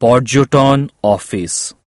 পর্যটন অফিস